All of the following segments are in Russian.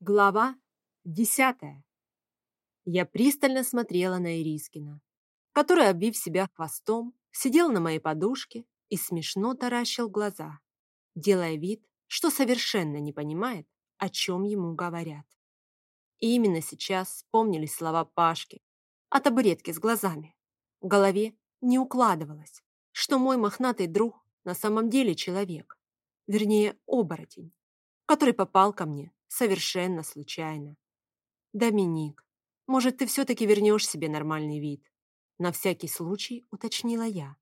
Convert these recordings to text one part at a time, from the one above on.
Глава десятая. Я пристально смотрела на Ирискина, который, обвив себя хвостом, сидел на моей подушке и смешно таращил глаза, делая вид, что совершенно не понимает, о чем ему говорят. И именно сейчас вспомнились слова Пашки о табуретке с глазами. В голове не укладывалось, что мой мохнатый друг на самом деле человек, вернее, оборотень, который попал ко мне совершенно случайно. «Доминик, может, ты все-таки вернешь себе нормальный вид?» На всякий случай уточнила я,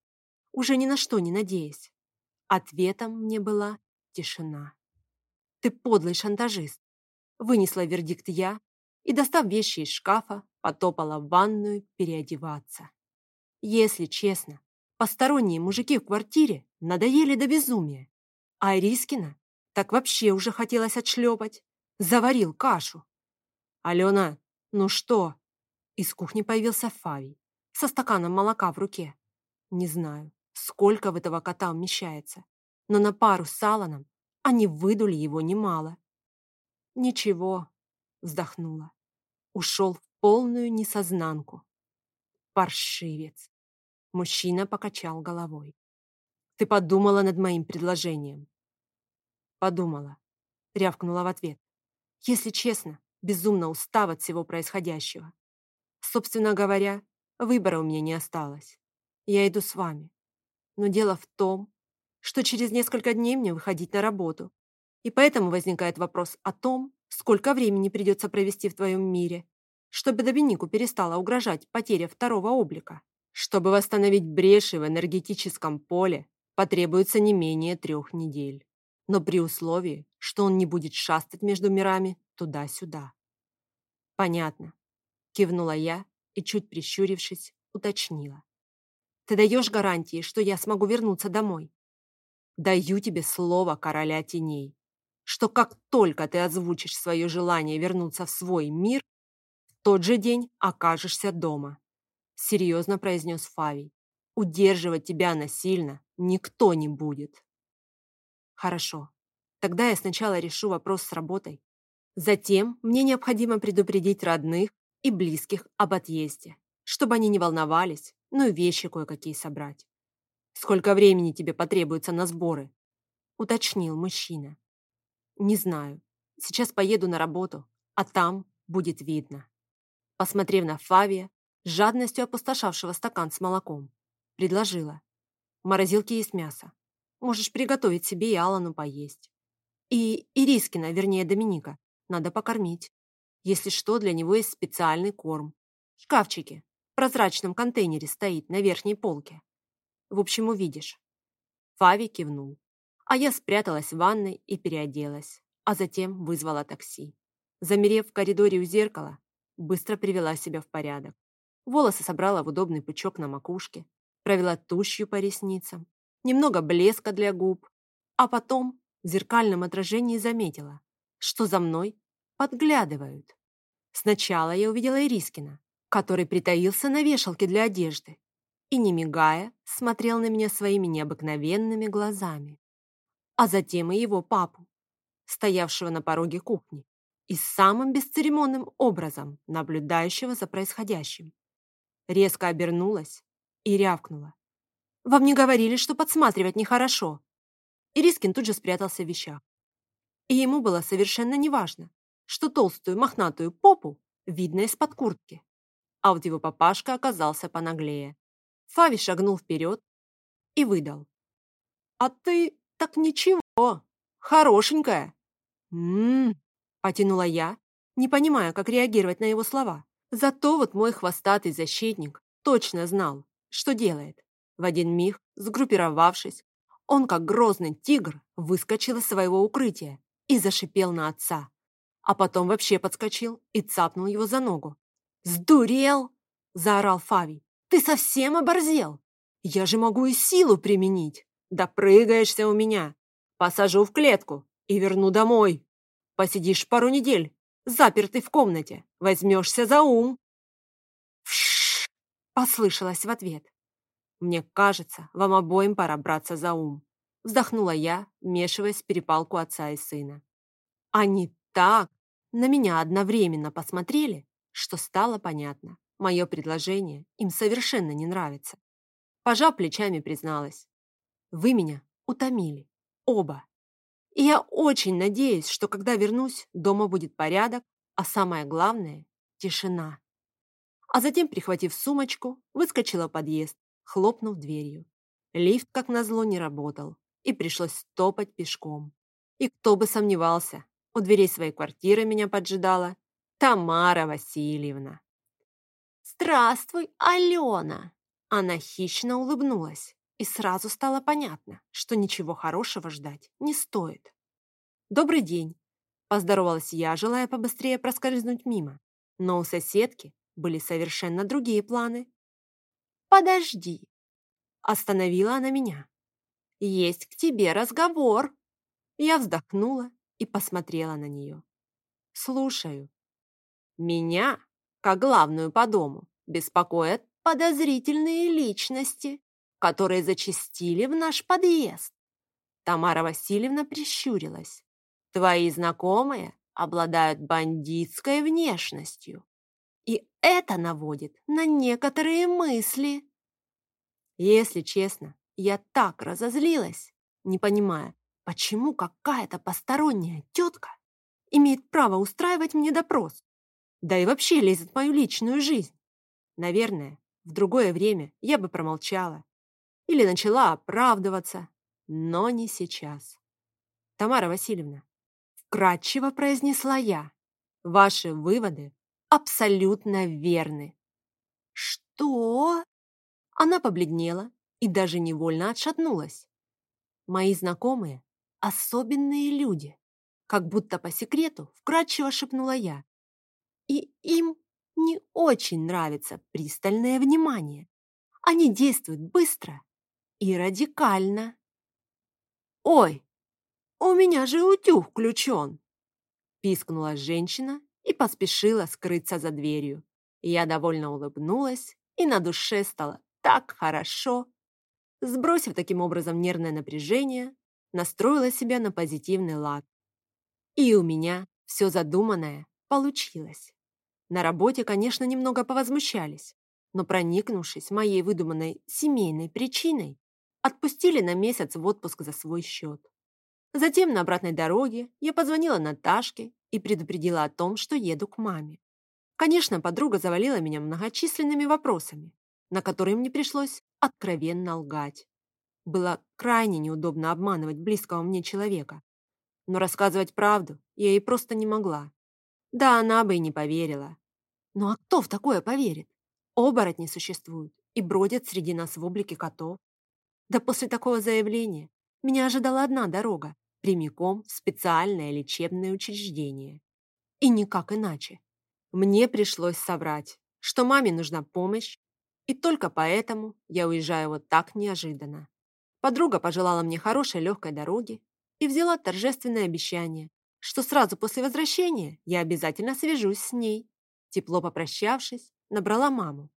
уже ни на что не надеясь. Ответом мне была тишина. «Ты подлый шантажист!» Вынесла вердикт я и, достав вещи из шкафа, потопала в ванную переодеваться. Если честно, посторонние мужики в квартире надоели до безумия, а Ирискина так вообще уже хотелось отшлепать. Заварил кашу. «Алена, ну что?» Из кухни появился Фавий со стаканом молока в руке. Не знаю, сколько в этого кота умещается, но на пару с Аланом они выдули его немало. «Ничего», — вздохнула. Ушел в полную несознанку. Паршивец. Мужчина покачал головой. «Ты подумала над моим предложением?» «Подумала», — рявкнула в ответ. Если честно, безумно устав от всего происходящего. Собственно говоря, выбора у меня не осталось. Я иду с вами. Но дело в том, что через несколько дней мне выходить на работу. И поэтому возникает вопрос о том, сколько времени придется провести в твоем мире, чтобы Доминику перестала угрожать потеря второго облика. Чтобы восстановить бреши в энергетическом поле, потребуется не менее трех недель но при условии, что он не будет шастать между мирами туда-сюда. «Понятно», — кивнула я и, чуть прищурившись, уточнила. «Ты даешь гарантии, что я смогу вернуться домой?» «Даю тебе слово короля теней, что как только ты озвучишь свое желание вернуться в свой мир, в тот же день окажешься дома», — серьезно произнес Фавий. «Удерживать тебя насильно никто не будет». Хорошо. Тогда я сначала решу вопрос с работой. Затем мне необходимо предупредить родных и близких об отъезде, чтобы они не волновались, ну и вещи кое-какие собрать. «Сколько времени тебе потребуется на сборы?» — уточнил мужчина. «Не знаю. Сейчас поеду на работу, а там будет видно». Посмотрев на Фавия, с жадностью опустошавшего стакан с молоком, предложила. В морозилке есть мясо. Можешь приготовить себе и Алану поесть. И Ирискина, вернее Доминика, надо покормить. Если что, для него есть специальный корм. В шкафчике, в прозрачном контейнере стоит на верхней полке. В общем, увидишь. Фави кивнул. А я спряталась в ванной и переоделась, а затем вызвала такси. Замерев в коридоре у зеркала, быстро привела себя в порядок. Волосы собрала в удобный пучок на макушке, провела тушью по ресницам, немного блеска для губ, а потом в зеркальном отражении заметила, что за мной подглядывают. Сначала я увидела Ирискина, который притаился на вешалке для одежды и, не мигая, смотрел на меня своими необыкновенными глазами. А затем и его папу, стоявшего на пороге кухни и самым бесцеремонным образом наблюдающего за происходящим. Резко обернулась и рявкнула. Вам не говорили, что подсматривать нехорошо?» Ирискин тут же спрятался в вещах. И ему было совершенно неважно, что толстую мохнатую попу видно из-под куртки. А вот его папашка оказался понаглее. Фави шагнул вперед и выдал. «А ты так ничего, хорошенькая!» «М-м-м», потянула я, не понимая, как реагировать на его слова. Зато вот мой хвостатый защитник точно знал, что делает. В один миг, сгруппировавшись, он, как грозный тигр, выскочил из своего укрытия и зашипел на отца. А потом вообще подскочил и цапнул его за ногу. «Сдурел!» – заорал Фавий. «Ты совсем оборзел? Я же могу и силу применить. Да прыгаешься у меня. Посажу в клетку и верну домой. Посидишь пару недель, запертый в комнате. Возьмешься за ум». «Вшш!» – послышалось в ответ. «Мне кажется, вам обоим пора браться за ум», вздохнула я, вмешиваясь в перепалку отца и сына. «Они так на меня одновременно посмотрели, что стало понятно. Мое предложение им совершенно не нравится. Пожав плечами, призналась. Вы меня утомили. Оба. И я очень надеюсь, что когда вернусь, дома будет порядок, а самое главное – тишина. А затем, прихватив сумочку, выскочила в подъезд, хлопнув дверью. Лифт, как назло, не работал, и пришлось топать пешком. И кто бы сомневался, у дверей своей квартиры меня поджидала Тамара Васильевна. «Здравствуй, Алена!» Она хищно улыбнулась, и сразу стало понятно, что ничего хорошего ждать не стоит. «Добрый день!» – поздоровалась я, желая побыстрее проскользнуть мимо. Но у соседки были совершенно другие планы. «Подожди!» – остановила она меня. «Есть к тебе разговор!» Я вздохнула и посмотрела на нее. «Слушаю. Меня, как главную по дому, беспокоят подозрительные личности, которые зачастили в наш подъезд. Тамара Васильевна прищурилась. Твои знакомые обладают бандитской внешностью. И это наводит на некоторые мысли. Если честно, я так разозлилась, не понимая, почему какая-то посторонняя тетка имеет право устраивать мне допрос, да и вообще лезет в мою личную жизнь. Наверное, в другое время я бы промолчала или начала оправдываться, но не сейчас. Тамара Васильевна, вкратчиво произнесла я, ваши выводы абсолютно верны. Что? Она побледнела и даже невольно отшатнулась. Мои знакомые – особенные люди, как будто по секрету вкратчиво шепнула я. И им не очень нравится пристальное внимание. Они действуют быстро и радикально. «Ой, у меня же утюг включен!» Пискнула женщина и поспешила скрыться за дверью. Я довольно улыбнулась, и на душе стало так хорошо. Сбросив таким образом нервное напряжение, настроила себя на позитивный лад. И у меня все задуманное получилось. На работе, конечно, немного повозмущались, но проникнувшись моей выдуманной семейной причиной, отпустили на месяц в отпуск за свой счет. Затем на обратной дороге я позвонила Наташке и предупредила о том, что еду к маме. Конечно, подруга завалила меня многочисленными вопросами, на которые мне пришлось откровенно лгать. Было крайне неудобно обманывать близкого мне человека, но рассказывать правду я ей просто не могла. Да, она бы и не поверила. Ну а кто в такое поверит? Оборотни существуют и бродят среди нас в облике котов. Да после такого заявления меня ожидала одна дорога – прямиком в специальное лечебное учреждение. И никак иначе. Мне пришлось соврать, что маме нужна помощь, и только поэтому я уезжаю вот так неожиданно. Подруга пожелала мне хорошей легкой дороги и взяла торжественное обещание, что сразу после возвращения я обязательно свяжусь с ней. Тепло попрощавшись, набрала маму,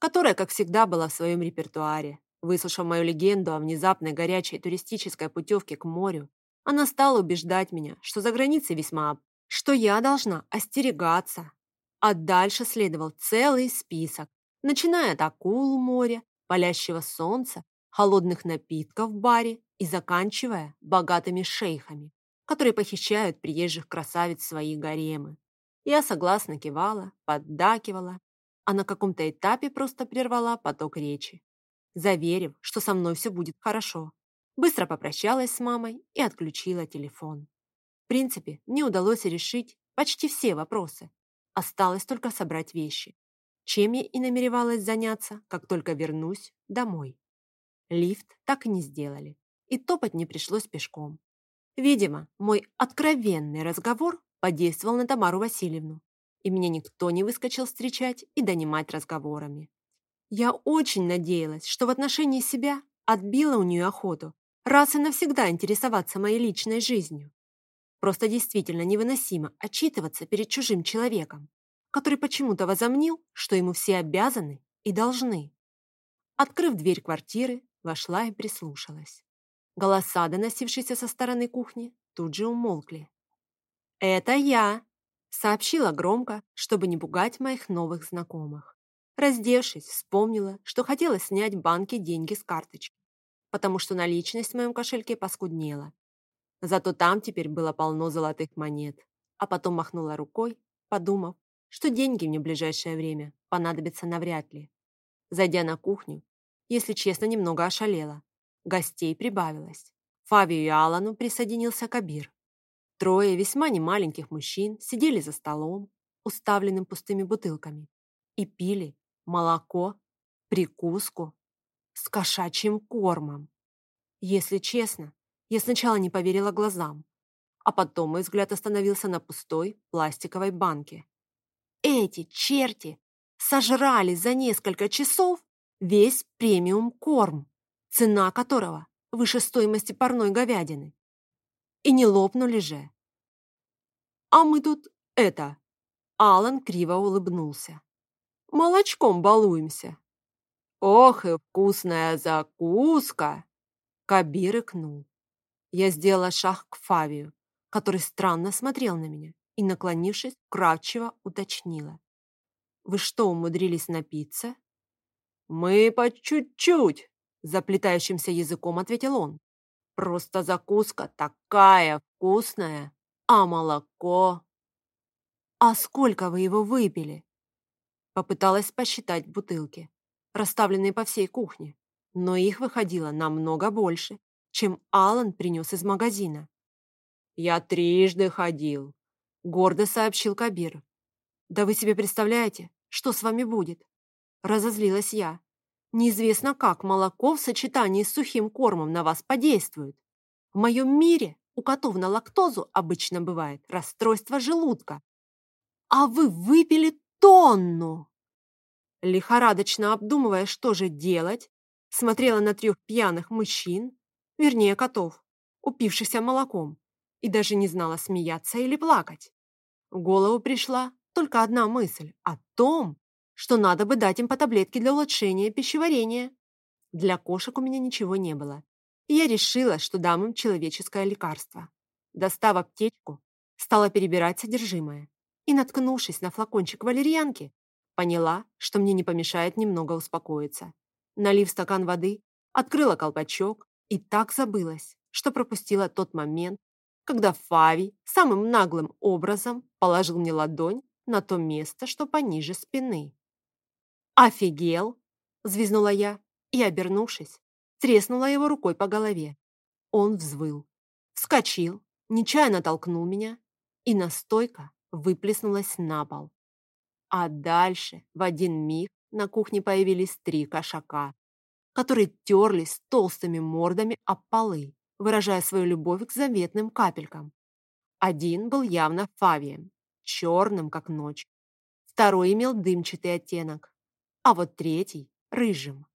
которая, как всегда, была в своем репертуаре. Выслушав мою легенду о внезапной горячей туристической путевке к морю, она стала убеждать меня, что за границей весьма, что я должна остерегаться. А дальше следовал целый список, начиная от акул моря, палящего солнца, холодных напитков в баре и заканчивая богатыми шейхами, которые похищают приезжих красавиц свои гаремы. Я согласно кивала, поддакивала, а на каком-то этапе просто прервала поток речи, заверив, что со мной все будет хорошо. Быстро попрощалась с мамой и отключила телефон. В принципе, мне удалось решить почти все вопросы. Осталось только собрать вещи, чем я и намеревалась заняться, как только вернусь домой. Лифт так и не сделали, и топать не пришлось пешком. Видимо, мой откровенный разговор подействовал на Тамару Васильевну, и меня никто не выскочил встречать и донимать разговорами. Я очень надеялась, что в отношении себя отбила у нее охоту раз и навсегда интересоваться моей личной жизнью. Просто действительно невыносимо отчитываться перед чужим человеком, который почему-то возомнил, что ему все обязаны и должны. Открыв дверь квартиры, вошла и прислушалась. Голоса, доносившиеся со стороны кухни, тут же умолкли. «Это я!» Сообщила громко, чтобы не пугать моих новых знакомых. Раздевшись, вспомнила, что хотела снять в банке деньги с карточки, потому что наличность в моем кошельке поскуднела. Зато там теперь было полно золотых монет. А потом махнула рукой, подумав, что деньги мне в ближайшее время понадобятся навряд ли. Зайдя на кухню, если честно, немного ошалела. Гостей прибавилось. Фавию и Алану присоединился Кабир. Трое весьма немаленьких мужчин сидели за столом, уставленным пустыми бутылками, и пили молоко, прикуску с кошачьим кормом. Если честно, я сначала не поверила глазам, а потом мой взгляд остановился на пустой пластиковой банке. Эти черти сожрали за несколько часов весь премиум-корм, цена которого выше стоимости парной говядины. И не лопнули же. А мы тут это... Алан криво улыбнулся. Молочком балуемся. Ох и вкусная закуска! Кабир икнул. Я сделала шаг к Фавию, который странно смотрел на меня и, наклонившись, кратчево уточнила. «Вы что, умудрились напиться?» «Мы по чуть-чуть», — заплетающимся языком ответил он. «Просто закуска такая вкусная, а молоко...» «А сколько вы его выпили?» Попыталась посчитать бутылки, расставленные по всей кухне, но их выходило намного больше, чем Алан принес из магазина. «Я трижды ходил», — гордо сообщил Кабир. «Да вы себе представляете, что с вами будет?» Разозлилась я. «Неизвестно, как молоко в сочетании с сухим кормом на вас подействует. В моем мире у котов на лактозу обычно бывает расстройство желудка. А вы выпили тонну!» Лихорадочно обдумывая, что же делать, смотрела на трех пьяных мужчин, вернее котов, упившихся молоком, и даже не знала, смеяться или плакать. В голову пришла только одна мысль о том, что надо бы дать им по таблетке для улучшения пищеварения. Для кошек у меня ничего не было, и я решила, что дам им человеческое лекарство. Достав аптечку, стала перебирать содержимое и, наткнувшись на флакончик валерьянки, поняла, что мне не помешает немного успокоиться. Налив стакан воды, открыла колпачок и так забылась, что пропустила тот момент, когда Фави самым наглым образом положил мне ладонь на то место, что пониже спины. «Офигел!» – взвизнула я и, обернувшись, треснула его рукой по голове. Он взвыл, вскочил, нечаянно толкнул меня, и настойка выплеснулась на пол. А дальше в один миг на кухне появились три кошака, которые терлись толстыми мордами об полы, выражая свою любовь к заветным капелькам. Один был явно фавием, черным, как ночь. Второй имел дымчатый оттенок, а вот третий — рыжим.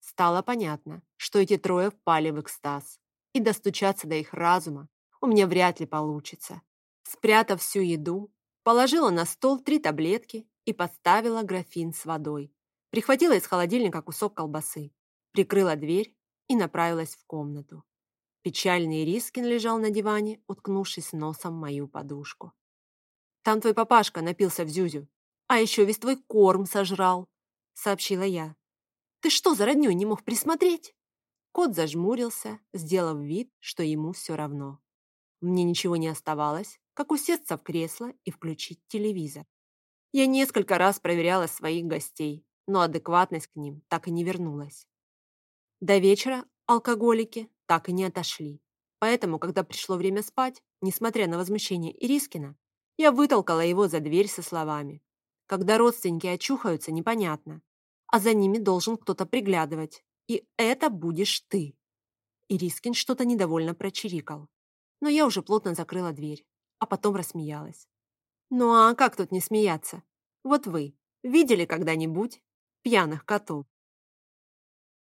Стало понятно, что эти трое впали в экстаз, и достучаться до их разума у меня вряд ли получится. Спрятав всю еду, положила на стол три таблетки и поставила графин с водой. Прихватила из холодильника кусок колбасы, прикрыла дверь и направилась в комнату. Печальный Рискин лежал на диване, уткнувшись носом в мою подушку. «Там твой папашка напился в зюзю, а еще весь твой корм сожрал», — сообщила я. «Ты что, за роднёй не мог присмотреть?» Кот зажмурился, сделав вид, что ему все равно. Мне ничего не оставалось, как усесться в кресло и включить телевизор. Я несколько раз проверяла своих гостей, но адекватность к ним так и не вернулась. До вечера алкоголики так и не отошли. Поэтому, когда пришло время спать, несмотря на возмущение Ирискина, я вытолкала его за дверь со словами. Когда родственники очухаются, непонятно. А за ними должен кто-то приглядывать. И это будешь ты. Ирискин что-то недовольно прочирикал. Но я уже плотно закрыла дверь, а потом рассмеялась. Ну а как тут не смеяться? Вот вы видели когда-нибудь пьяных котов?